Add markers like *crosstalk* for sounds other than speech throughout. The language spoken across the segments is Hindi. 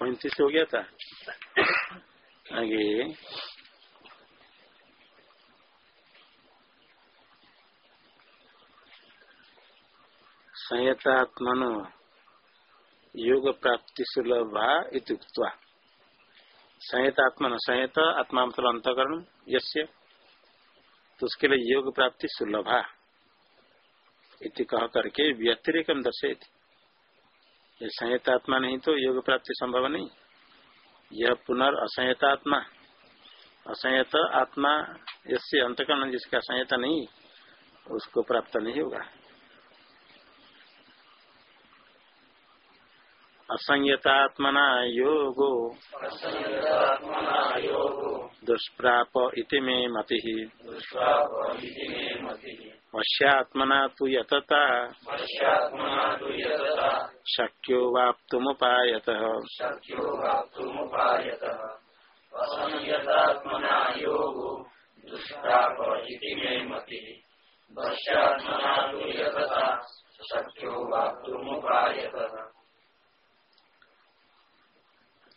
पैंतीस हो गया था। आगे। संयतात्मन योग प्राप्ति सुलभा इतुक्त्वा संयत आत्मा संयत आत्मा मतलब अंतकरण यस्य तो उसके लिए योग प्राप्ति सुलभा इति कह करके व्यतिरिक दर्शे ये संयत आत्मा नहीं तो योग प्राप्ति संभव नहीं। यह पुनर् असंयतात्मा। असंयत आत्मा यसे अंतकरण जिसका संयता नहीं, उसको प्राप्त नहीं होगा। असंयतात्मना योगो। दुष्प्राप इति मे मति। वश्यात्मना तो यतता। शक्यो वाप्तुमुपायत। शक्यो वाप्तुमुपायत।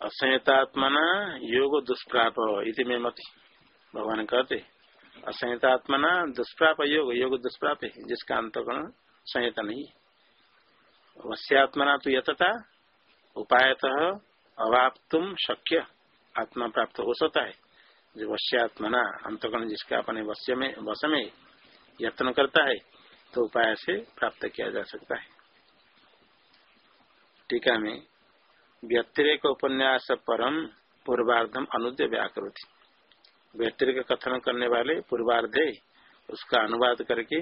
असंयतात्मना योग दुष्प्राप इति में मत। भगवान कहते, असंयतात्मना दुष्प्राप योग योग दुष्प्राप है जिसका अंतकरण संयता नहीं वश्यात्मना तो यतता उपायत अवाप्तुम शक्य, आत्मा प्राप्त हो सकता है। जो वश्यात्मना अंतकरण जिसका अपने वश्य में, वश में यत्न करता है तो उपाय से प्राप्त किया जा सकता है। टीका में व्यतिरेक उपन्यास परम पूर्वार्धम अनुद्य व्याकृति व्यतिरिक कथन करने वाले पूर्वार्धे उसका अनुवाद करके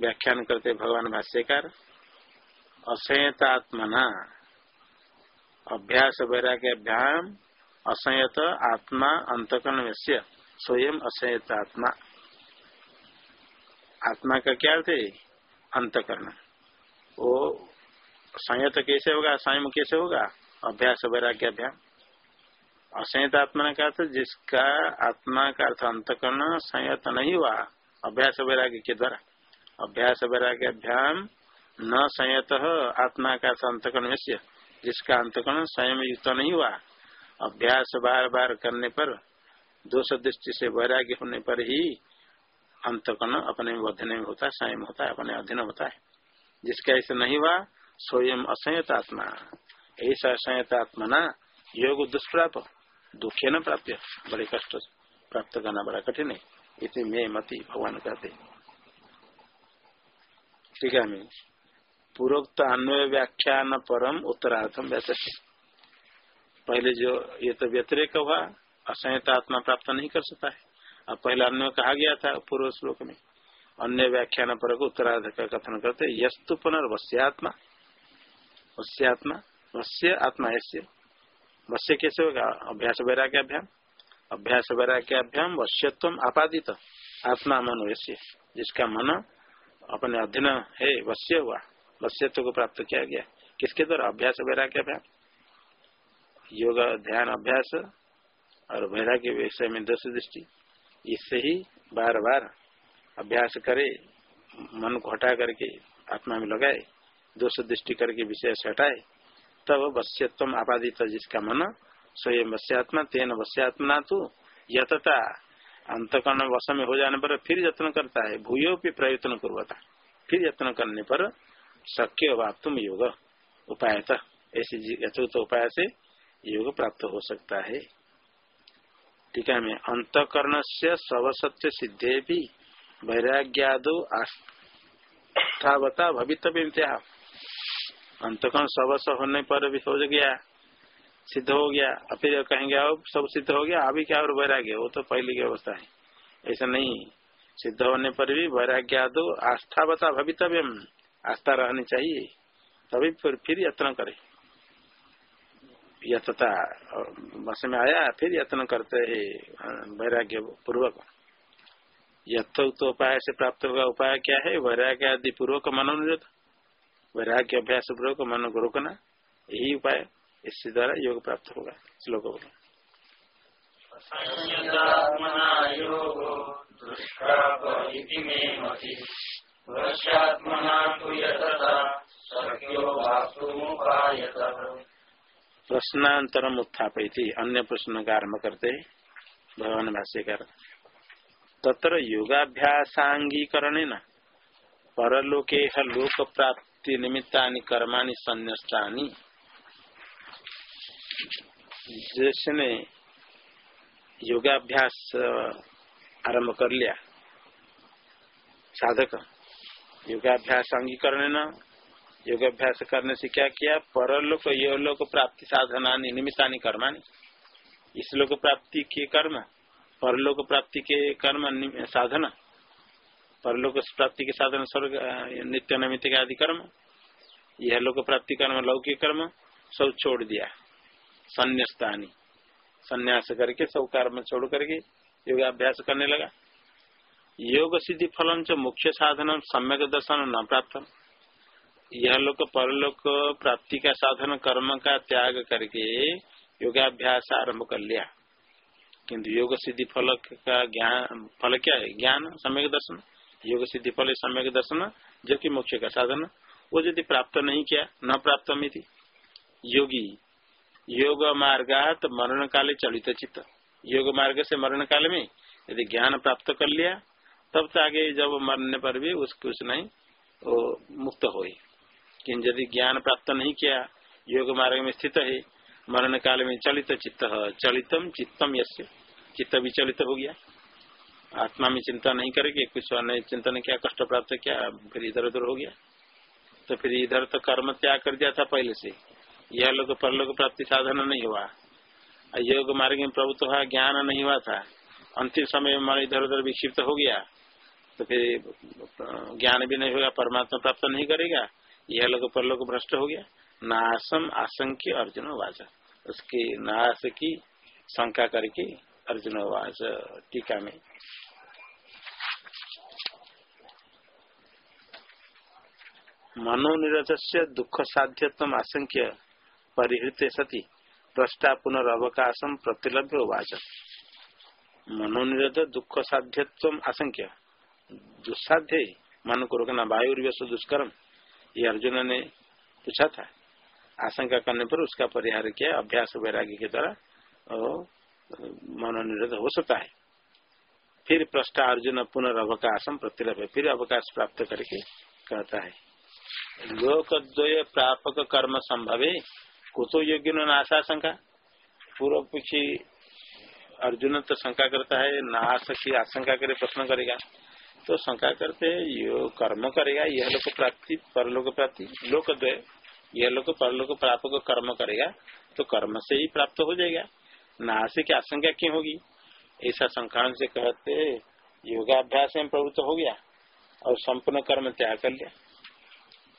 व्याख्यान करते भगवान भाष्यकार। असंयतात्मना, अभ्यास वैराग्याभ्याम असंयत आत्मा अंतकरण स्वयं असंयतात्मा। आत्मा का क्या है? अंतकरण। वो संयत कैसे होगा? संयम कैसे होगा? अभ्यास वैराग्य अभ्याम असंयत आत्मा का अर्थ जिसका आत्मा का अर्थ अंतकरण संयत नहीं हुआ, अभ्यास वैराग्य के द्वारा। अभ्यास वैराग्य अभ्याम न संयत आत्मा का अर्थ अंतकरण जिसका अंतकरण संयम युक्त नहीं हुआ। अभ्यास बार बार करने पर, दोष दृष्टि से वैराग्य होने पर ही अंतकरण अपने अधीन होता है संयम होता है, अपने अधीन होता है। जिसका ऐसा नहीं हुआ, स्वयं असंयत आत्मा। ऐसा संयतात्मना योग दुष्प्राप दुखे न प्राप्त बड़े कष्ट प्राप्त करना बड़ा कठिन है इतनी मैं मती भगवान कहते ठीक है मैं. पूर्वोक्त अन्वय व्याख्यान परम उत्तरार्थम व्यत पहले जो ये तो व्यतिरेक हुआ असंयतात्मा प्राप्त नहीं कर सकता है अब पहले अन्वय कहा गया था? पूर्व श्लोक में. अन्य व्याख्यान पर उत्तरार्ध का कथन करते, यस्तु पुनर्वश्यात्मा वश्यात्मा वश्य आत्मा ऐसे वश्य कैसे होगा? अभ्यास वैराग्याभ्याम। अभ्यास वैराग्याभ्याम वश्यत्व आपादित। आत्मा मन वैश्य जिसका मन अपने अधीन है, वश्य हुआ। वश्यत्व को प्राप्त किया गया। किसके द्वारा? अभ्यास वैराग्याभ्याम। योग, ध्यान, अभ्यास और वैराग्य विषय में दस दृष्टि। इससे ही बार बार अभ्यास करे, मन को हटा करके आत्मा में लगाए, दोष दृष्टि करके विषय से हटाए तब वश्यत्व आपादित जिसका मन स्वयं वश्यात्मा तेन वश्यात्मा तो यतता। अंतकर्ण वश में हो जाने पर फिर यत्न करता है भूयो भी प्रयत्न करवाता। फिर यत्न करने पर शक्य वाप्तुम योग उपाय ऐसी यथोत उपाय से योग प्राप्त हो सकता है। ठीक है, मैं अंतकर्ण से सवसत्य सिद्धे भी वैराग्यादो आस्थावता भवितव्य अंतकरण सबस होने पर भी हो गया, सिद्ध हो गया और फिर कहेंगे, अब सब सिद्ध हो गया, अभी क्या और वैराग्य, वो तो पहले की अवस्था है। ऐसा नहीं, सिद्ध होने पर भी वैराग्य दो आस्था बता भवितव्य आस्था रहनी चाहिए, तभी फिर फिर यत्न करे। यथता, बस में आया, फिर यत्न करते है, वैराग्य पूर्वक। यथ तो उपाय से प्राप्त होगा उपाय क्या है? वैराग्य आदि पूर्वक मनोनिरोध। वैराग्य अभ्यास पूर्वक मन को रोकना यही उपाय इससे द्वारा योग प्राप्त होगा। श्लोक बोलो। प्रश्नांतरम उत्थापय अन्य प्रश्न का आरंभ करते भगवान भाष्यकार। तत्र योगाभ्यासांगीकरण न परलोके लोक प्राप्ति निमित्ता कर्मा संन्यस्ता जिसने योगाभ्यास आरंभ कर लिया। साधक, योगाभ्यास अंगीकरण न, योगाभ्यास करने से क्या किया? परलोक लोक प्राप्ति साधना निमित्ता कर्माणी इस लोक प्राप्ति के कर्म, परलोक प्राप्ति के कर्म साधन। परलोक प्राप्ति के साधन स्वर्ग नित्य नमित के आदि कर्म, यह लोक प्राप्ति कर्म, लौकिक कर्म, सब छोड़ दिया। संन्यास्तानी। संन्यास करके सब कर्म छोड़ करके योगाभ्यास करने लगा। योग सिद्धि फलम च मुख्य साधन सम्यक दर्शन न प्राप्त यह लोग परलोक प्राप्ति का साधन, कर्म का त्याग करके योगाभ्यास आरंभ कर लिया। किंतु योग सिद्धि फल का ज्ञान, फल क्या है? ज्ञान, सम्यक दर्शन। योग सिद्धि फल सम्यक दर्शन जो कि मोक्ष का साधन, वो यदि प्राप्त नहीं किया, न प्राप्त थी योगी, योग मार्गात मरण काले चलित चित्त। योग मार्ग से मरण काल में यदि ज्ञान प्राप्त कर लिया, तब तो आगे जब मरने पर भी उस कुछ नहीं, वो मुक्त हो यदि ज्ञान प्राप्त नहीं किया, योग मार्ग में स्थित है मरण काल में चलित चित्त, चलितम चित्तम यसे चित्त विचलित हो गया। आत्मा में चिंता नहीं करेगी कुछ अन्य चिंतन क्या, कष्ट प्राप्त किया, फिर इधर उधर हो गया। तो फिर इधर तो कर्म त्याग कर दिया था पहले से। यह लोग परलोक प्राप्ति साधन नहीं हुआ। योग मार्ग में प्रभुत्व हुआ, ज्ञान नहीं हुआ था। अंतिम समय में इधर उधर विक्षिप्त हो गया। तो फिर ज्ञान भी नहीं होगा, परमात्मा प्राप्त नहीं करेगा। यह लोग परलोक भ्रष्ट हो गया। नाशम आशंक्य अर्जुन वाचा। उसकी नाश की शंका करके अर्जुन वाच टीका में। मनोनिरत से दुख साध्यत्व आशंक्य परिहृत सती। प्रष्टा पुनर्वकाशम प्रतिलभ्य वाच। मनोनिरत दुख साध्यत्व आशंक्य। दुस्साध्य मन को रोकना वायुर्वश दुष्कर्म। ये अर्जुन ने पूछा था। आशंका करने पर उसका परिहार किया, अभ्यास वैराग्य के द्वारा। मनोनिरोध हो सकता है। फिर प्रष्टा अर्जुन पुनर्वकाशम प्रतिलभ, फिर अवकाश प्राप्त करके कहता है, लोकद्वय प्रापक कर्म संभवे, कुतो योग्य नाशा शंका। पूर्व पीछे अर्जुन तो शंका करता है, नाश की आशंका करे प्रश्न करेगा। तो शंका करते है, यो कर्म करेगा, यह लोक प्राप्ति, परलोक प्राप्ति। लोकद्वय, यह लोग परलोक प्राप्त को कर्म करेगा तो कर्म से ही प्राप्त हो जाएगा। नाश की आशंका क्यों होगी? ऐसा संख्यान से कहते योगाभ्यास में प्रवृत्त हो गया और संपूर्ण कर्म त्याग कर लिया।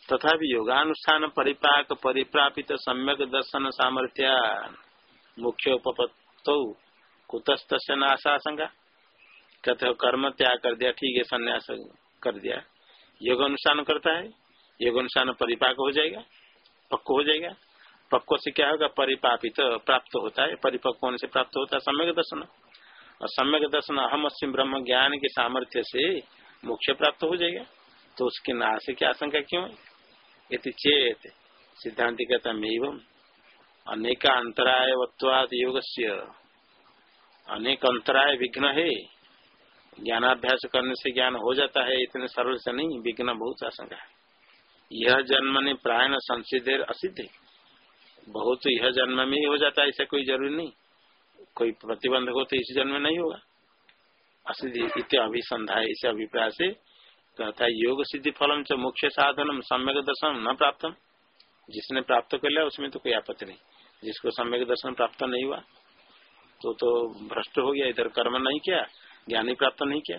तथा योगानुष्ठान परिपाक परिप्रापित सम्यक दर्शन सामर्थ्य मुख्य उपपत्त कुतस्त नाशाशंका कहते हो कर्म त्याग कर दिया, ठीक है, संन्यास कर दिया। योग अनुष्ठान करता है योग अनुष्ठान परिपाक हो जाएगा, पक्व हो जाएगा। पक्व से क्या होगा? परिपापित प्राप्त होता है। परिपक्व होने से प्राप्त होता है सम्यक दर्शन। और सम्यक दर्शन अहम अस्म ब्रह्म ज्ञान के सामर्थ्य से मोक्ष प्राप्त हो जाएगा। तो उसके नाश की आशंका क्यों है? चेत सिद्धांत कहता एवं अनेक अंतराय वत्वाद योग अनेक अंतराय विघ्न है। ज्ञानाभ्यास करने से ज्ञान हो जाता है, इतने सरल से नहीं, विघ्न बहुत आशंका है। यह जन्म ने प्रायण संसिधेर असिद्ध। बहुत यह जन्म में ही हो जाता है, ऐसा कोई ज़रूरी नहीं। कोई प्रतिबंध हो तो इस जन्म में नहीं होगा। असिद्धि इत्य अभिसंधा इस अभिप्राय से कहता है, योग सिद्धि फलम च मुख्य साधन सम्यक दर्शन न प्राप्त जिसने प्राप्त कर लिया, उसमें तो कोई आपत्ति नहीं। जिसको सम्यक दर्शन प्राप्त नहीं हुआ तो तो भ्रष्ट हो गया, इधर कर्म नहीं किया, ज्ञानी प्राप्त नहीं किया।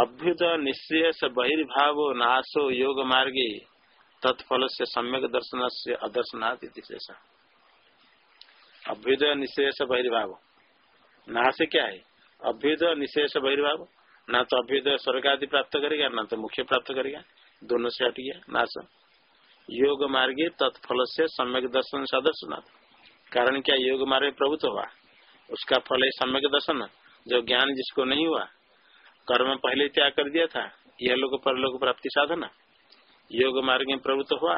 अभ्युत निश्चय बहिर्भाव नाशो योग मार्गे। तत्फल से सम्यक दर्शन से अदर्शनाथ अभ्युदय निशेष से बहिर्भाव नाश क्या है? अभ्युदय निशेष बहिर्भाव न तो अभ्युदय स्वर्ग आदि प्राप्त करेगा, न तो मुख्य प्राप्त करेगा। दोनों से हट गया, नाश। योग मार्गे तत्फल से सम्यक दर्शन से अदर्शनाथ कारण क्या योग मार्ग प्रभुत्व हुआ? उसका फल है सम्यक दर्शन। जो ज्ञान जिसको नहीं हुआ, कर्म पहले त्याग कर दिया था, यह लोग परलोक प्राप्ति साधना योग मार्ग में प्रवृत्त हुआ,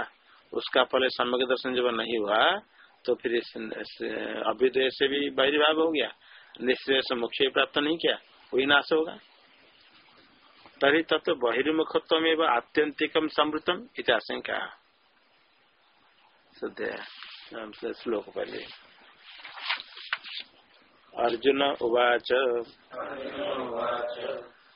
उसका फल सम्यक दर्शन जब नहीं हुआ तो फिर अभ्युदय से भी बहिर्भाव हो गया। निश्चय से मुख्य प्राप्त नहीं किया वही नाश होगा। तरी तत्व बहिर्मुखत्व में आत्यंतिकम समृतम इतिहाशंका श्लोक पहले अर्जुन उवाच।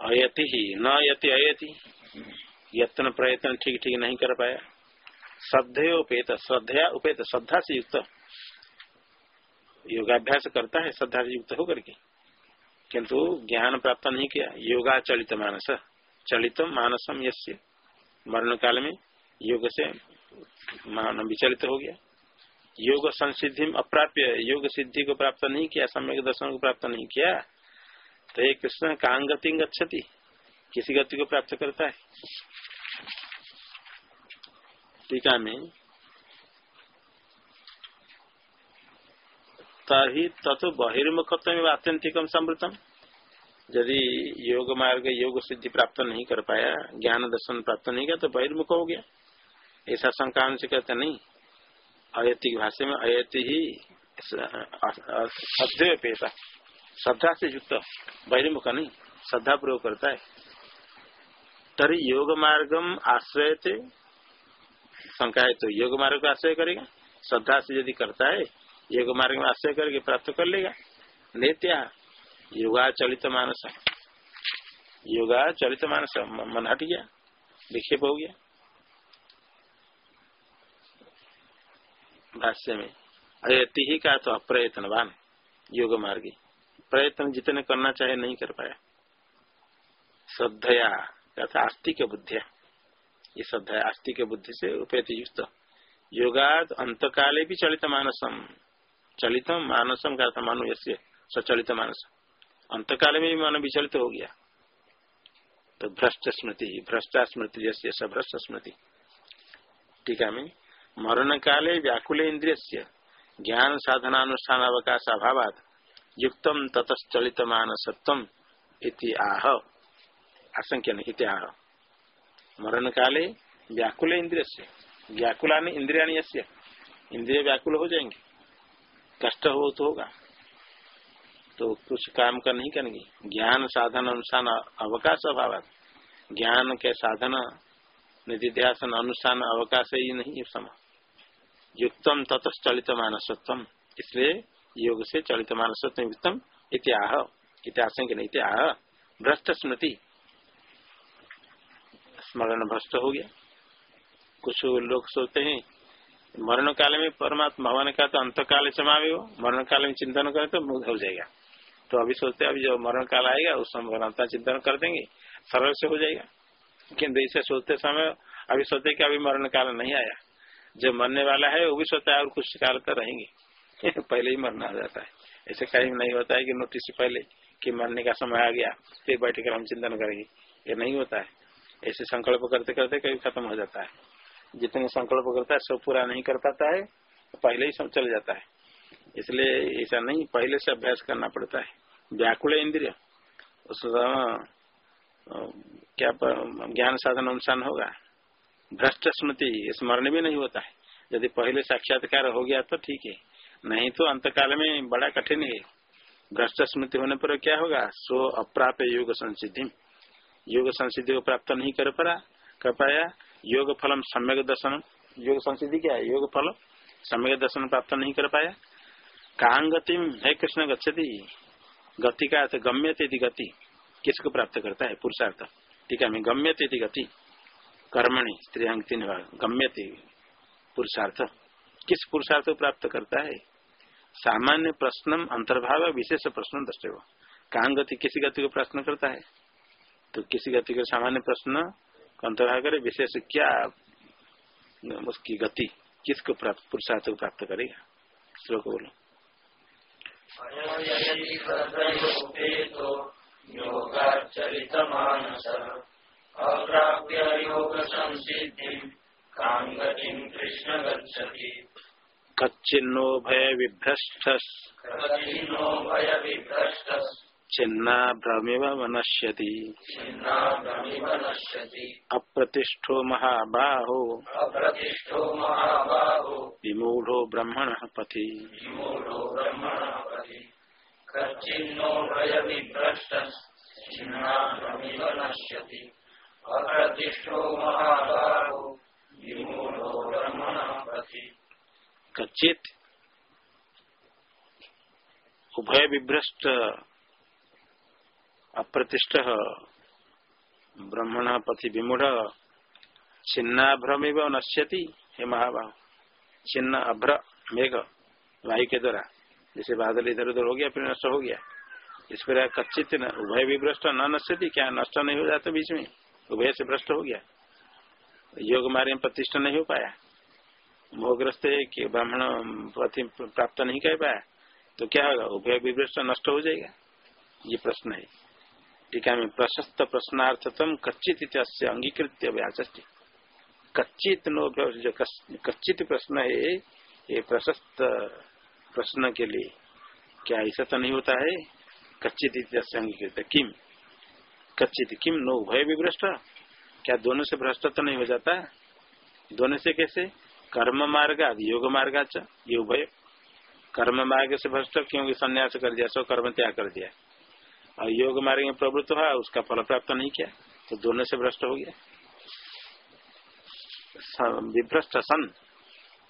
अयति ही, न यति अयति यत्न प्रयत्न ठीक ठीक नहीं कर पाया। श्रद्धेय उपेत, श्रद्धया उपेत, श्रद्धा से युक्त। योगाभ्यास करता है, श्रद्धा से युक्त होकर के। किंतु ज्ञान प्राप्त नहीं किया योगा चलित मानस। चलित मानसम यस्य। मरण काल में योग से मान विचलित हो गया। योग संसिधि अप्राप्य, योग सिद्धि को प्राप्त नहीं किया, सम्यक दर्शन को प्राप्त नहीं किया तो ये कृष्ण, कांग गति गति किसी गति को प्राप्त करता है? टीका में तभी तत्व बहिर्मुखत्व आत्यंतिकम समृतम यदि योग मार्ग, योग सिद्धि प्राप्त नहीं कर पाया, ज्ञान दर्शन प्राप्त नहीं किया तो बहिर्मुख हो गया। ऐसा शंका से कहते नहीं। अयति भाषा में अयति ही अध्यय पेशा श्रद्धा से युक्त, बहिर्मुख नहीं, श्रद्धा प्रयोग करता है। तरी योग मार्गम आश्रय थे शंका है तो योग मार्ग का आश्रय करेगा। श्रद्धा से यदि करता है, योग मार्ग में आश्रय करके प्राप्त कर लेगा। नित्या योगा चलित मानस। योगा चलित मानस मन हट गया, विक्षेप हो गया। भाष्य में अयति ही का तो अप्रयत्नवान योग मार्गी प्रयत्न जितने करना चाहे नहीं कर पाया। श्रद्धया तथा आस्तिक बुद्धिया। ये श्रद्धा आस्तिक बुद्धि से उपेत युक्त। योगाद अंत काले भी चलित मानसम। चलित मानसम का था मानो यश्य सचलित मानस। अंत काले में भी मन विचलित हो गया। तो भ्रष्ट स्मृति भ्रष्टा स्मृति जैसे सभ्रष्ट स्मृति। टीका में मरण काले व्याकुल इंद्रिय ज्ञान साधना साधनानुष्ठान अवकाश अभाव युक्त ततश्चलित मानसत्व इति आह। आशंक्य इति आह। मरण काले व्याकुल इंद्रिय व्याकुला इंद्रिया इंद्रिय व्याकुल हो जाएँगे। कष्ट हो तो होगा। तो कुछ काम का नहीं करेंगे। ज्ञान साधन अनुष्ठान अवकाश अभाव ज्ञान के साधन, निधिध्यासन, अनुष्ठान अवकाश ही नहीं समय युक्तम ततश्चलित मानसत्व इसलिए योग से चलित मानसत्व युक्तम इत्याह इतिहास इत्याह भ्रष्ट स्मृति स्मरण भ्रष्ट हो गया। कुछ लोग सोचते हैं मरण काल में परमात्मा भवन का तो अंत काल समावे हो मरण काल में चिंतन करे तो मुक्त हो जाएगा। तो अभी सोचते अभी जो मरण काल आएगा, उस समय चिंतन कर देंगे, सरल से हो जाएगा। किन्तु इसे सोचते समय अभी सोचते कि अभी मरण काल नहीं आया। जो मरने वाला है, वो भी सोचता है और कुछ काल कर रहेंगे। *laughs* पहले ही मरना आ जाता है। ऐसे कहीं नहीं होता है कि नोटिस से पहले कि मरने का समय आ गया, फिर बैठ कर हम चिंतन करेंगे। ये नहीं होता है। ऐसे संकल्प करते करते कभी खत्म हो जाता है। जितने संकल्प करता है, सब पूरा नहीं कर पाता है तो पहले ही सब चल जाता है। इसलिए ऐसा नहीं, पहले से अभ्यास करना पड़ता है। व्याकुल इंद्रिय, उस क्या ज्ञान साधन अनुसार होगा? भ्रष्ट स्मृति स्मरण भी नहीं होता है। यदि पहले साक्षात्कार हो गया तो ठीक है, नहीं तो अंतकाल में बड़ा कठिन है। भ्रष्ट स्मृति होने पर क्या होगा? सो अप्राप्य योग संसिधि योग संसिधि को प्राप्त नहीं कर पा कर पाया, योग फलम सम्यक दर्शन। योग संसिधि क्या है? योग फल सम्यक दर्शन प्राप्त नहीं कर पाया। कांग गतिम है कृष्ण, गच्छति। गति का अर्थ गम्य गति। किसको प्राप्त करता है? पुरुषार्थ। ठीक है गम्य गति। कर्मणि स्त्री तीन गम्य पुरुषार्थ। किस पुरुषार्थ को प्राप्त करता है? सामान्य प्रश्न अंतर्भाव, विशेष प्रश्न दृष्टि कहा गति किसी गति को प्रश्न करता है? तो किसी गति को सामान्य प्रश्न अंतर्भाव करे, विशेष क्या, उसकी गति किसको प्राप्त, पुरुषार्थ को प्राप्त करेगा? श्लोक बोलो। योगाचरित मानस अप्राप्य योग संसिद्धि कांगतिम कृष्ण गच्छति। कच्चिन्नो भय विभ्रष्ट कच्चिन्नो भय विभ्रष्ट छिन्ना भ्रमिव मनश्यति छिन्ना भ्रमिव नश्यति अप्रतिष्ठो महाबाहो। अप्रतिष्ठो महाबाहो। विमूढ़ो ब्रह्मण पथि। विमूढ़ो ब्रह्मणः पथि। कच्चिन्नो भय विभ्रष्ट छिन्ना भ्रमिव नश्यति कच्चित उभय विभ्रष्ट अप्रतिष्ठ, ब्रह्मण पथि विमूढ़, छिन्नाभ्रमिव नश्यति, हे महाभाव। छिन्न, अभ्र, मेघ वायु के द्वारा जैसे बादल इधर उधर हो गया, फिर नष्ट हो गया। इस पर कच्चित उभय विभ्रष्ट न नश्यति, क्या नष्ट नहीं हो जाता बीच में? उभय से भ्रष्ट हो गया। योग मार्ग में प्रतिष्ठा नहीं हो पाया। मोहग्रस्त कि ब्राह्मण पति प्राप्त नहीं कर पाया तो क्या होगा? उभय विभ्रष्ट नष्ट हो जाएगा। ये प्रश्न है। टीका में प्रशस्त प्रश्नार्थतम कच्चित अंगीकृत व्याचस्ती। कच्चित नो जो कच्चित प्रश्न है, ये प्रशस्त प्रश्न के लिए क्या ऐसा तो नहीं होता है? कच्चित अंगीकृत किम? कच्चित। किम? नो उभय विभ्रष्ट क्या दोनों से भ्रष्ट तो नहीं हो जाता? है दोनों से कैसे? कर्म मार्ग, आदि योग मार्ग ये उभय। कर्म मार्ग से भ्रष्ट, क्योंकि संन्यास कर दिया, सो कर्म त्याग कर दिया। और योग मार्ग में प्रवृत्त हुआ, उसका फल प्राप्त नहीं किया तो दोनों से भ्रष्ट हो गया। विभ्रष्ट सन,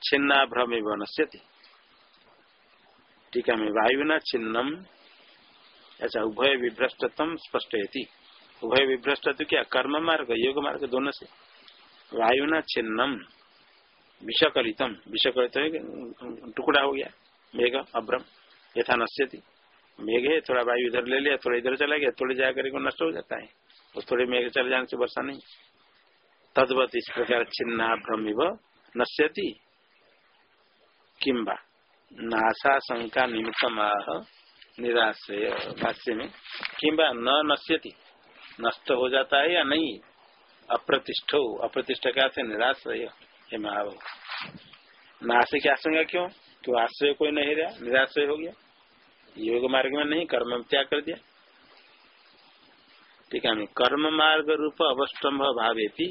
छिन्ना भ्रम नश्यति। टीका में वायु न छिन्नम, ऐसा उभय विभ्रष्टतम स्पष्ट उभय विभ्रष्ट तो क्या? कर्म मार्ग योग मार्ग दोनों से। वायु न छिन्नम, विषकलितम। विषकलित टुकड़ा हो गया, मेघ, अभ्रम, यथा नश्यति। मेघ है, थोड़ा वायु इधर ले लिया, थोड़ा इधर चला गया, थोड़ी जाकर नष्ट हो जाता है। उस थोड़े मेघ चले जाने से वर्षा नहीं। तदवत इस प्रकार छिन्ना भ्रमिव नश्यति। किम्बा नाशा शंका निमित्त माह निराशय भाष्य में। किम्बा न नश्यति। नष्ट हो जाता है या नहीं? अप्रतिष्ठ अप्रतिष्ठ का थे निराश्रय हे महाव नाश की आशंका क्यों? क्यों आश्रय कोई नहीं रहा, निराश्रय हो गया। योग मार्ग में नहीं, कर्म त्याग कर दिया। ठीक है कर्म मार्ग रूप अवस्टम्भ भावे थी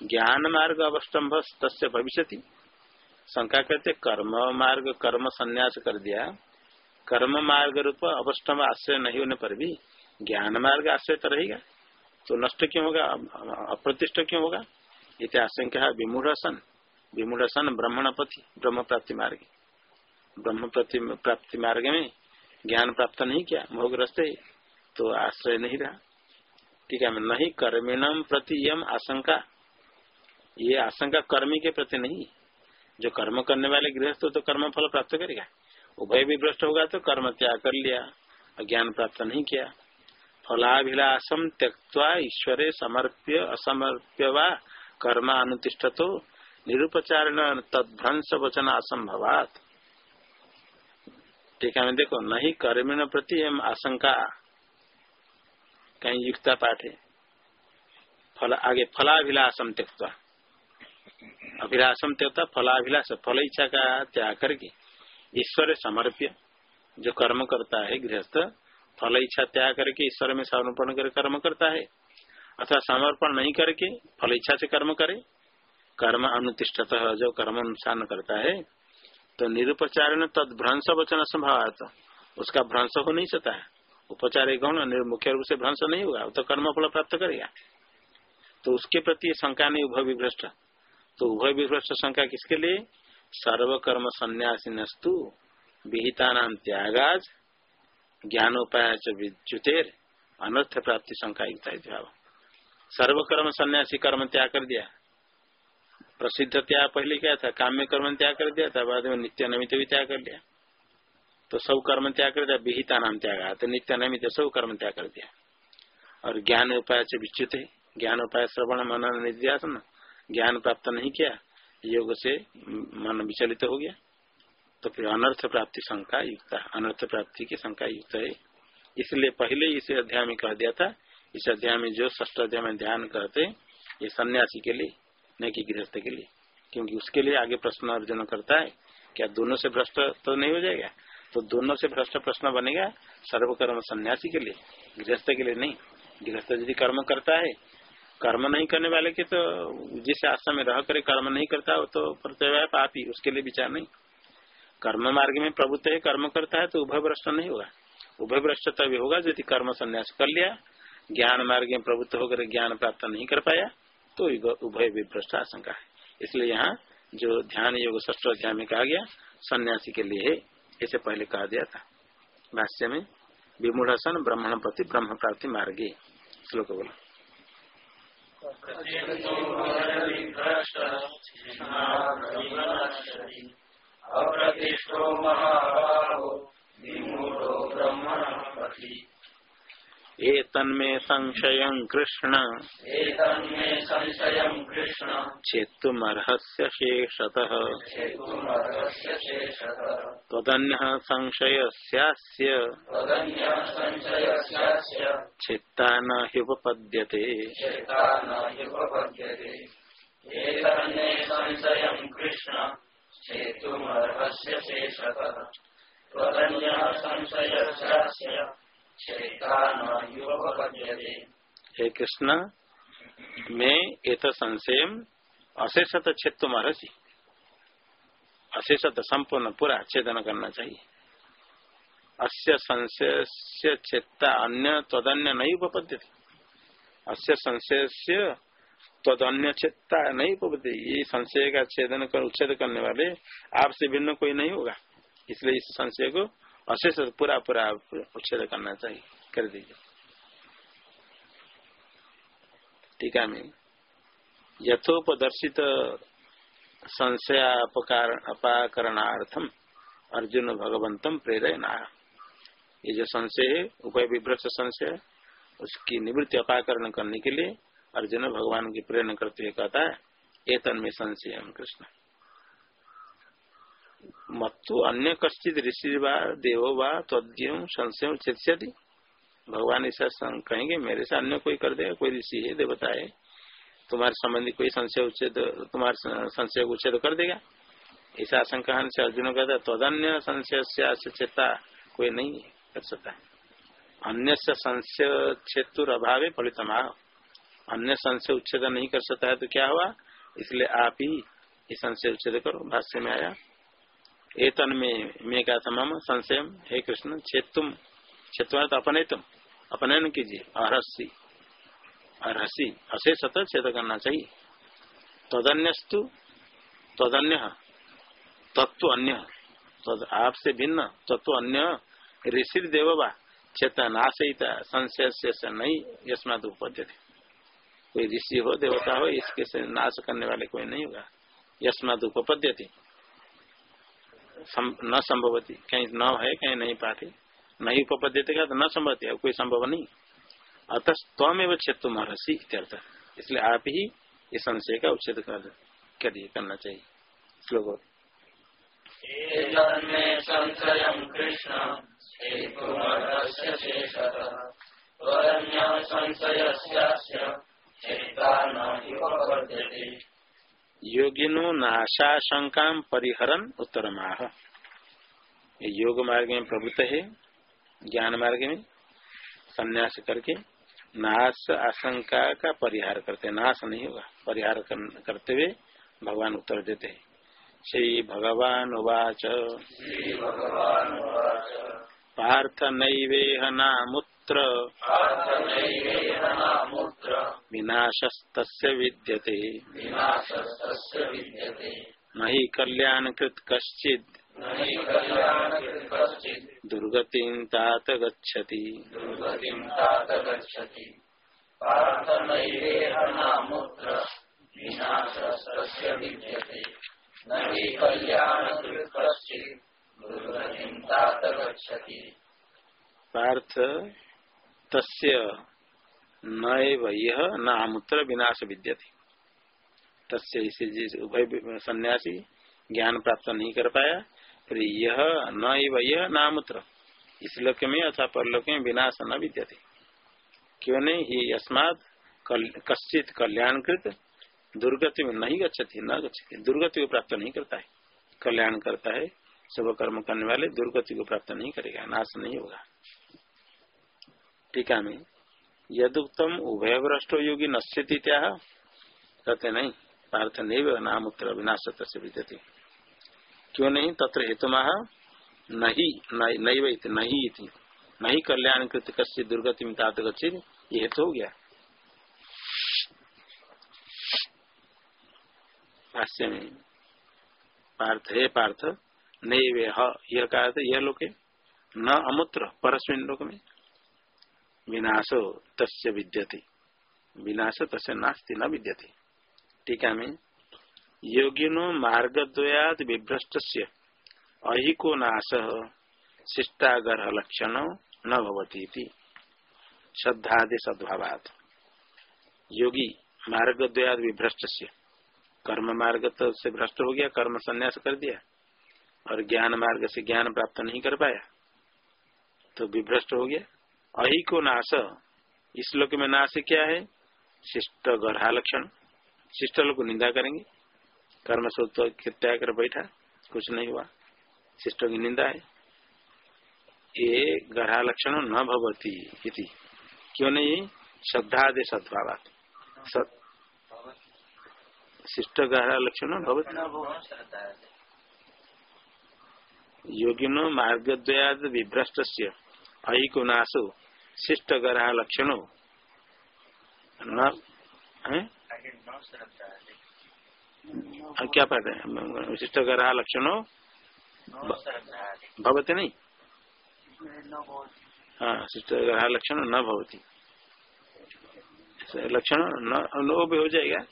ज्ञान मार्ग अवस्टम्भ तस्य भविष्य शंका करते, कर्म मार्ग, कर्म संन्यास कर दिया। कर्म मार्ग रूप अवस्टम्भ आश्रय नहीं होने पर भी ज्ञान मार्ग आश्रय तो रहेगा। तो नष्ट क्यों होगा? अप्रतिष्ठ क्यों होगा? इतिहास आशंका विमूढ़ सन विमूढ़ ब्रह्मण पति ब्रह्म प्राप्ति मार्ग। ब्रह्म प्राप्ति मार्ग में ज्ञान प्राप्त नहीं किया मोहग्रस्त है तो आश्रय नहीं रहा। ठीक है, नहीं कर्मिणम प्रति यम आशंका। ये आशंका कर्मी के प्रति नहीं। जो कर्म करने वाले गृहस्थ तो कर्म फल प्राप्त करेगा। उभय भी भ्रष्ट होगा तो कर्म त्याग कर लिया ज्ञान प्राप्त नहीं किया। फलाभिलाषम त्यक्वा ईश्वरे समर्प्य, असमर्प्य व कर्म अनुतिष्ठ तो निरुपचारण तद्भ्रंश वचन असंभवात टीका में देखो नहीं कर्मिण प्रति एम आशंका। कहीं युक्ता पाठ है। फल, आगे फलाभिलाषम त्यक्ता अभिलाषम त्यक्ता फलाभिलाष फल इच्छा का त्याग करके ईश्वर समर्प्य, जो कर्म करता है, गृहस्थ फल इच्छा त्याग करके ईश्वर में समर्पण कर कर्म करता है। अथवा समर्पण नहीं करके फल इच्छा से कर्म करे। कर्म अनुतिष्ठत जो कर्म अनुष्ठान करता है तो निरुपचारण तद भ्रंश वचन संभाव उसका भ्रंश हो नहीं सकता है। उपचार गौण मुख्य रूप से भ्रंश नहीं होगा। तो कर्म फल प्राप्त करेगा तो उसके प्रति शंका नहीं, उभय विभ्रष्ट। तो उभय विभ्रष्ट शंका किसके लिए? सर्वकर्म संन्यासी नस्तु। विहिता नाम त्यागाज। ज्ञानोपाय विद्युतेर अनर्थ प्राप्ति शंका युक्ता सर्वकर्म संन्यासी कर्म त्याग कर दिया प्रसिद्ध त्याग पहले क्या था काम्य कर्म त्याग कर दिया था, बाद में नित्य नमित भी त्याग कर दिया तो सब कर्म त्याग कर दिया विहिता नाम त्याग तो नित्य नमित सब कर्म त्याग कर दिया और ज्ञान उपाय से विच्युत है ज्ञान उपाय श्रवण मनन निध्यासन, ज्ञान प्राप्त नहीं किया, योग से मन विचलित हो गया। तो फिर अनर्थ प्राप्ति शंका युक्त अनर्थ प्राप्ति की शंका युक्त है। इसलिए पहले इस अध्याय में कह दिया था, इस अध्याय में जो ष्ठ अध्याय में ध्यान करते, ये सन्यासी के लिए न कि गृहस्थ के लिए। क्योंकि उसके लिए आगे प्रश्न अर्जुन करता है, क्या दोनों से भ्रष्ट तो नहीं हो जाएगा? तो दोनों से भ्रष्ट प्रश्न बनेगा, सर्वकर्म सन्यासी के लिए, गृहस्थ के लिए नहीं। गृहस्थ यदि कर्म करता है, कर्म नहीं करने वाले के तो जिस आश्रम में रह कर कर्म नहीं करता, वो तो प्रत्यय पापी, उसके लिए विचार नहीं। कर्म मार्ग में प्रभुत्व है कर्म करता है तो उभय भ्रष्ट नहीं होगा। उभय भ्रष्ट तभी होगा यदि कर्म संन्यास कर लिया, ज्ञान मार्ग में प्रभुत्व होकर ज्ञान प्राप्त नहीं कर पाया तो उभय विभ्रष्ट आशंका है। इसलिए यहाँ जो ध्यान योग ष्ठ अध्याय में कहा गया, सन्यासी के लिए ऐसे पहले कहा दिया था। भाष्य में विमूढ़सन ब्रह्मण प्रति ब्रह्म प्राप्ति मार्गे। श्लोक बोला। अप्रतिष्ठो विमूढ़ो ब्रह्मण एतन्मे संशय कृष्ण। एतन्मे संशय कृष्ण। चेत्तुमर्हस्य शेषतः। चेतुमर्हस्य शेषतः। त्वदन्यः संशयस्यास्य। तदन्यः चित्ता न ह्युपपद्यते। कृष्ण। हे कृष्ण मैं एत संशय अशेषत छेद महर्षि अशेषत संपूर्ण पूरा छेदन करना चाहिए अस्य संशय चेता अन्य तदन्य नहीं उपपद्य अस्य संशय से तदन्य चेता नहीं उपपद्य ये संशय का छेदन कर, उच्छेद करने वाले आपसे भिन्न कोई नहीं होगा। इसलिए इस संशय को अशेष पूरा पूरा उच्छेद करना चाहिए। कर दीजिए। टीका में यथोपदर्शित संशय अपाकरणार्थम अर्जुन भगवंतम प्रेरणा ये जो संशय है उभय विभ्रत संशय, उसकी निवृत्ति अपाकरण करने के लिए अर्जुन भगवान की प्रेरणा करते हुए कहता है ए तन्मे संशय कृष्ण। मत्तु अन्य कश्चित ऋषि व, देव व तद्यम संशय चित्स्यति। भगवान ऐसा कहेंगे, मेरे से अन्य कोई कर देगा, कोई ऋषि है, देवता है। तुम्हारे संबंधी कोई संशय उच्छेद, तुम्हारे संशय उच्छेद कर देगा। ऐसा आशंका से अर्जुन कहता तदन्य संशय से चेता कोई नहीं कर सकता। अन्य संशय क्षेत्र अभाव फलितमा अन्य संशय उच्छेद नहीं कर सकता है तो क्या हुआ? इसलिए आप ही संशय उच्छेद करो, भाष्य में आया। ए तन में, मैं का तमाम संशय हे कृष्ण छेतुम छेतुआ तो अपने तुम अपनयन कीजिए, अरहसी अरहसी अशेष छेद करना चाहिए। तदन्यस्तु, तदन्य तत्व अन्य, तद आपसे भिन्न तत्व अन्य ऋषि देववा चेता नाशिता संशय से नहीं, यस्मात उपद्य कोई ऋषि हो, देवता हो, इसके से नाश करने वाले कोई नहीं होगा। यस्मात उपपद्य न संभवती। कहीं न है, कहीं नहीं पाते। नहीं उपपद्यते का तो न संभव कोई संभव नहीं। अतः स्वमेव क्षेत्र महर्षि इत्यर्थ। इसलिए आप ही इस संशय का उच्छेद कर करिए करना चाहिए। श्लोक संशय कृष्ण योगिनो नाशाशंका परिहरन उत्तर माह योग मार्ग में प्रभुत है ज्ञान मार्ग में संन्यास करके नाश आशंका का परिहार करते नाश नहीं होगा परिहार करते हुए भगवान उत्तर देते हैं। श्री भगवान उवाच। पार्थ नैवेह नामुत्र विनाशस्त विद्यते। न कल्याण कृत कश्चित। दुर्गति तात पार्थ तस्य यह न विनाश विद्यते। तस्य इसे जिस उभय सन्यासी ज्ञान प्राप्त नहीं कर पाया, फिर यह न यह नामूत्र इस लोक में अथवा परलोक में विनाश न विद्यते। क्यों नहीं? ही अस्मात कश्चित कल्याणकृत, दुर्गति में नहीं गच्छति, न गच्छति। दुर्गति को प्राप्त नहीं करता है। कल्याण करता है, शुभ कर्म करने वाले दुर्गति को प्राप्त नहीं करेगा, नाश नहीं होगा। टीका में, यदुक्तम उभय भ्रष्ट योगी नश्यति क्या कहते नहीं, पार्थ नहीं नाम उत्तर विनाश से विद्यते। क्यों नहीं? तत्र हेतु नहीं नहीं नहीं नहीं कल्याण कृत कश्य दुर्गति में तात गच्छित, ये हेतु हो गया। भाष्य में, पार्थ, हे पार्थ नहीं वे यह कहा था यह लोके, न अमुत्र परस्विन लोक में। विनाशो विद्यते। विनाश तस्य नास्ति, न विद्यते। टीका में। योगिनो मार्गद्वयाद विभ्रष्ट अहिको नाश शिष्टागर लक्षण न भवती श्रद्धादि योगी मार्गद्वयाद विभ्रष्ट कर्म मार्ग तो से भ्रष्ट हो गया, कर्म संन्यास कर दिया। और ज्ञान मार्ग से ज्ञान प्राप्त नहीं कर पाया तो विभ्रष्ट हो गया। अहि को नाश। इस लोक में नाश क्या है? शिष्ट गर्हा लक्षण शिष्ट लोग को निंदा करेंगे। कर्म सूत्र त्याग कर बैठा। कुछ नहीं हुआ। शिष्ट की निंदा है। ये गर्हा लक्षण न भवती इति। क्यों नहीं? श्रद्धा दे सद्भाव शिष्ट गर्हा लक्षण भवती। योगिनो मार्गद्वयाद विभ्रष्ट नाशो शिष्ट ग्रह लक्षणों। न क्या पढ़ रहे शिष्ट ग्रह लक्षणों? भवती नहीं? हाँ शिष्ट ग्रह लक्षण न भवती। लक्षण न भी हो जाएगा।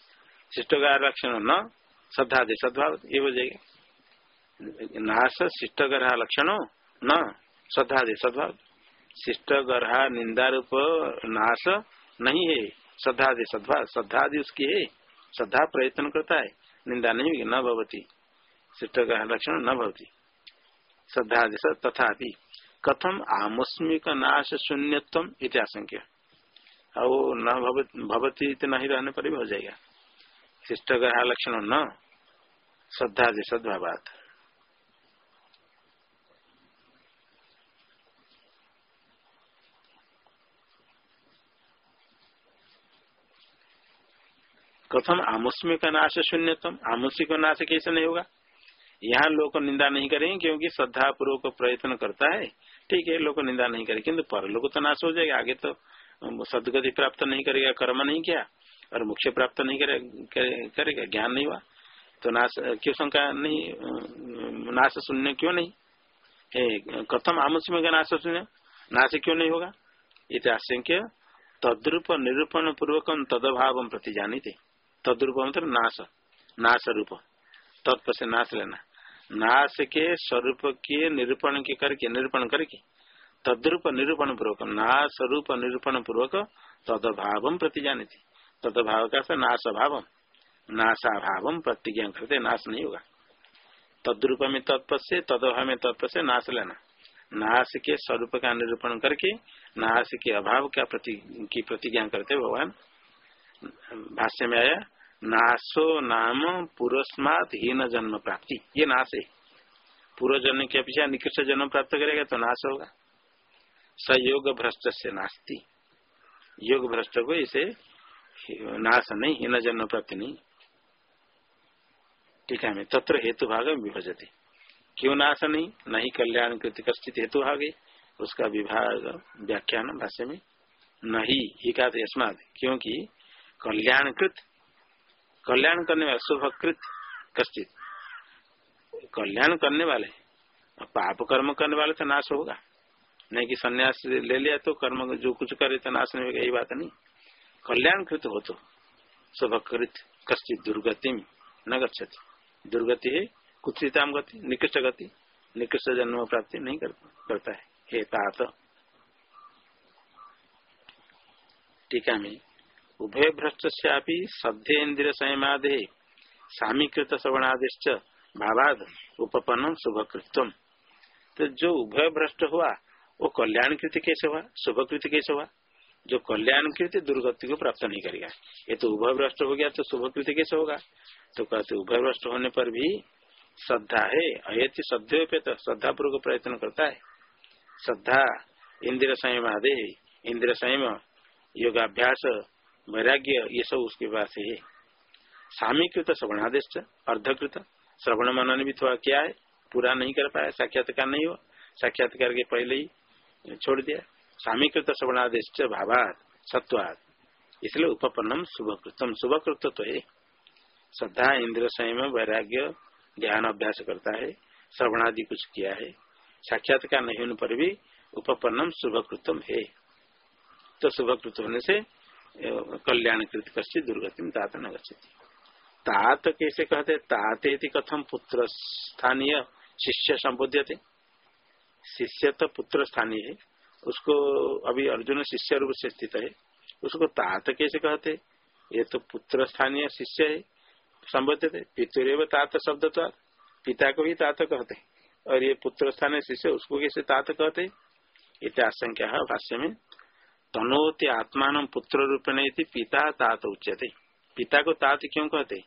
शिष्ट ग्रह लक्षण न, श्रद्धा दे सद्भाव ये हो जाएगा। नाश शिष्ट गर्हा लक्षण न, श्रद्धा दे सद्भाव शिष्ट गर्हा निंदा रूप नाश नहीं है। श्रद्धा दे सद्भाव श्रद्धा उसकी है। श्रद्धा प्रयत्न करता है। निंदा नहीं न भवती। शिष्ट ग्रह, लक्षण न भवती। श्रद्धा तथा कथम आमुस्मिक नाश शून्यत्म इत्याशंक्य और न भवती इतना ही रहने पर भी हो जाएगा। शिष्ट ग्रह, लक्षण न। श्रद्धा सद्भावात कथम आमुष्मी का नाश शून्यतम। आमुष्य का नाश कैसे नहीं होगा? यहाँ लोग निंदा नहीं करेंगे क्योंकि श्रद्धा पूर्वक प्रयत्न करता है। ठीक है, लोग निंदा नहीं करेंगे। किन्तु पर लोग तो नाश हो जाएगा। आगे तो सदगति प्राप्त नहीं करेगा, कर्म नहीं किया और मुख्य प्राप्त नहीं करेगा। ज्ञान नहीं हुआ। तो नाश, क्यों शंका नहीं नाश शून्य क्यों नहीं? है, कथम आमुष्य का नाश शून्य। नाश क्यों नहीं होगा? ये तद्रूप निरूपण पूर्वक तदभाव प्रति जानी थे तद्रूप मतलब नाश नाश रूप तत्व से नाश लेना। नाश के स्वरूप के निरूपण के करके, निरूपण करके, तद्रूप निरूपण पूर्वक नाश रूप निरूपण पूर्वक तदभाव प्रति जाने थी तदभाव का नाश भाव नाशाभाव प्रतिज्ञा करते, नाश नहीं होगा। तद्रूप में तत्व से तदभाव में तत्व से नाश लेना। नाश के स्वरूप का निरूपण करके, नाश के अभाव का प्रति, की प्रतिज्ञा करते भगवान भाष्य में आया नाशो नाम पुरस्मात हीन जन्म प्राप्ति। ये नाश है। पूर्व जन्म की अपेक्षा निकृष्ट जन्म प्राप्त करेगा तो नाश होगा। सयोग भ्रष्ट से नास्ती। योग भ्रष्ट को इसे नाश नहीं, हीन जन्म प्राप्ति नहीं। ठीक है तत्र हेतु भाग विभजते। क्यों नाश नहीं? नहीं कल्याण कृति कश्चित हेतु भाग। उसका विभाग व्याख्यान भाष्य में। नहीं, ही का क्योंकि कल्याणकृत, कल्याण करने वाले, शुभकृत, कश्चित। कल्याण करने वाले, पाप कर्म करने वाले तो नाश होगा। नहीं कि संन्यास ले लिया तो कर्म जो कुछ करे तो नाश नहीं होगा यही बात नहीं। कल्याणकृत हो तो शुभकृत, कश्चित दुर्गति में न गच्छति। दुर्गति है, कुत्सिताम गति, निकृष्ट गति, निकृष्ट जन्म प्राप्ति नहीं करता है। हे तात टीका में उभय भ्रष्ट सद्धेन्द्रिय संयमादे सामीकृत श्रवणादिश्च भावाद उपपन्नम शुभकृत्व तो जो उभय भ्रष्ट हुआ, वो कल्याणकृति कैसे हुआ? शुभकृति कैसे हुआ? जो कल्याणकृति दुर्गति को प्राप्त नहीं करेगा। ये तो उभय भ्रष्ट हो गया तो शुभकृति कैसे होगा? तो कहते उभय भ्रष्ट होने पर भी श्रद्धा है, अयति श्रद्धे पे तो श्रद्धा पूर्वक प्रयत्न करता है। श्रद्धा इंद्र संयम आदि इंद्र संयम योगाभ्यास वैराग्य, ये सब उसके पास है। सामीकृत श्रवणादेश अर्धकृत। श्रवण मनन भी थोड़ा क्या है, पूरा नहीं कर पाया, साक्षात्कार नहीं हुआ। साक्षात्कार के पहले ही छोड़ दिया। सामीकृत श्रवणादेश भावात सत्वाद इसलिए उपपन्नम शुभकृतम। शुभकृत तो है। श्रद्धा, इंद्र, संयम, वैराग्य ध्यान अभ्यास करता है। श्रवणादि कुछ किया है। साक्षात्कार नहीं होने पर भी उपपन्नम शुभकृतम है। तो शुभकृत होने से कल्याणकृत कश्चित दुर्गति तात न गच्छति। तात कैसे कहते ताते कथम पुत्र स्थानीय शिष्य संबोध्य थे शिष्य तो पुत्र स्थानीय है। उसको अभी अर्जुन शिष्य रूप से स्थित है। उसको तात कैसे कहते ये तो पुत्र स्थानीय शिष्य है संबोध्य थे पितुरेव तात शब्द तो पिता को भी तात कहते और ये पुत्र स्थानीय शिष्य उसको कैसे तात कहते इत आशंका भाष्य में तनोति आत्मान पुत्र रूपेण पिता तात उच्यते। पिता को तात क्यों कहते?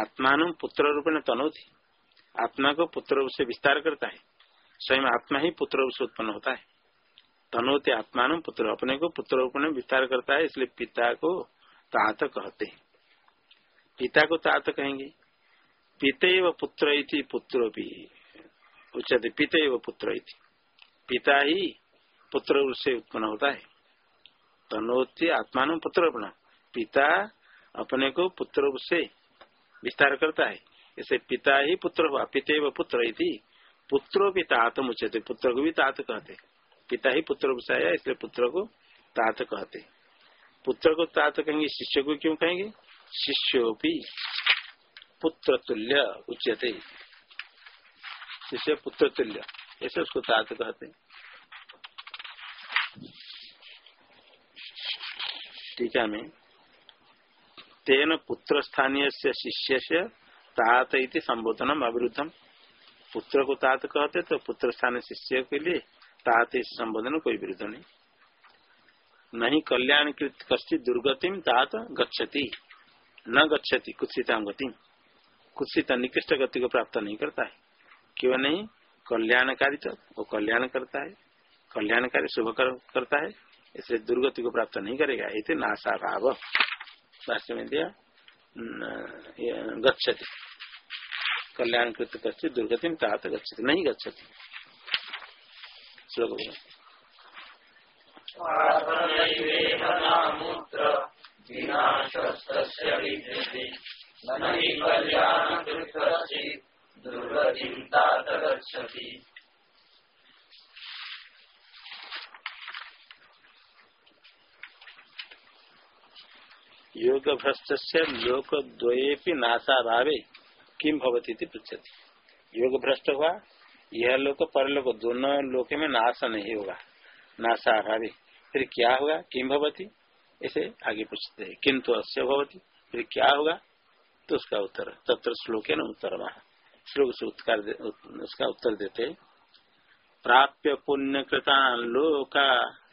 आत्मान पुत्र रूपेण तनोति। आत्मा को पुत्र रूप से विस्तार करता है। स्वयं आत्मा ही पुत्र रूप से उत्पन्न होता है। तनोते आत्मान पुत्र अपने को पुत्र रूप में विस्तार करता है, इसलिए पिता को तात कहते हैं। पिता को तात कहेंगे। पिते व पुत्र पुत्र भी उच्चते पिते व पुत्र पिता ही पुत्र से उत्पन्न होता है। तनोते आत्मान पुत्र अपना। पिता अपने को पुत्र से विस्तार करता है। इसे पिता ही पुत्र हुआ पिते व पुत्र पुत्रो भी तात मुचते पुत्र को भी तात कहते। पिता ही पुत्र आया, इसलिए पुत्र को तात कहते। पुत्र को तात कहेंगे, शिष्य को क्यों कहेंगे? शिष्यो भी पुत्र तुल्य उच्यते। शिष्य पुत्र तुल्य ऐसे उसको तात कहते टीका में तेन पुत्र स्थानीय से शिष्य से तात इति संबोधनम अविरुद्धम। पुत्र को तात कहते तो पुत्र स्थान शिष्य के लिए तात इस संबोधन कोई विरुद्ध नहीं। नहीं कल्याण कृत कश्चित दुर्गतिम तात गच्छति। न गच्छति, कुत्सिता गति। कुत्सित निकृष्ट गति को प्राप्त नहीं करता है। क्यों नहीं? कल्याणकारी तो वो कल्याण करता है। कल्याणकारी शुभ करता है। इसे दुर्गति को प्राप्त नहीं करेगा। इसे नाशा भाव शास्त्र में दिया गच्छति। कल्याण कृत गति दुर्गति तात गच्छति, नहीं गच्छति। श्लोक योग भ्रष्ट लोक द्वये नाशा भावे किम भवती पृछती योग भ्रष्ट हुआ, यह लोक परलोक, दोनों लोक में नाश नहीं होगा नाशा अभावी फिर क्या होगा? किम भवती? ऐसे आगे पूछते हैं। किंतु अश्य भवती, फिर क्या होगा? तो उसका उत्तर, तत्र श्लोक है न उत्तर। श्लोक से उत्तर उसका उत्तर देते प्राप्य पुण्य कृतान लोका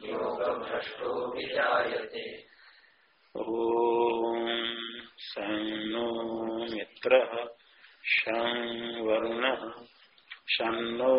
श्रीमताङ्गेः योगभ्रष्टोऽभिजायते ॐ मित्रः शं वरुणः शं नो